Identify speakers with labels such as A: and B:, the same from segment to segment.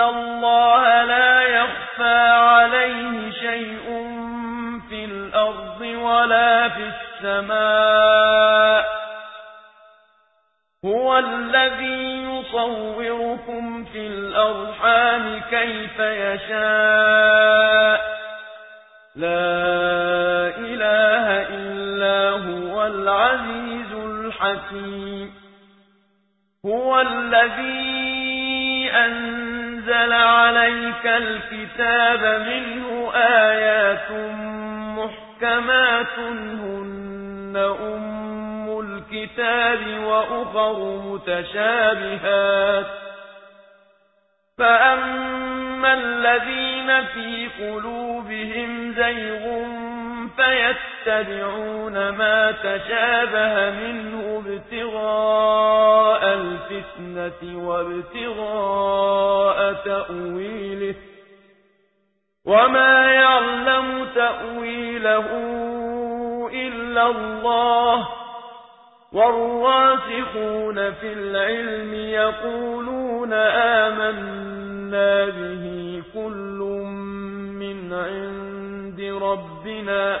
A: الله لا يخفى عليه شيء في الأرض ولا في السماء هو الذي يصوركم في الأرحام كيف يشاء لا إله إلا هو العزيز الحكيم هو الذي أنزل عليك الكتاب منه آيات محكمات هن أم الكتاب وأخر متشابهات. فأما الذين في قلوبهم زيغ فيتبعون ما تشابه منه ابتغاء الفتنة وابتغاء تأويله وما يعلم تأويله إلا الله والراسخون في العلم يقولون آمنا به كل من عند ربنا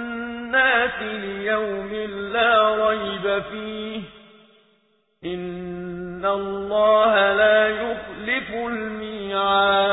A: الناس ليوم لا ريب فيه. إن الله لا يخلف الميعاد.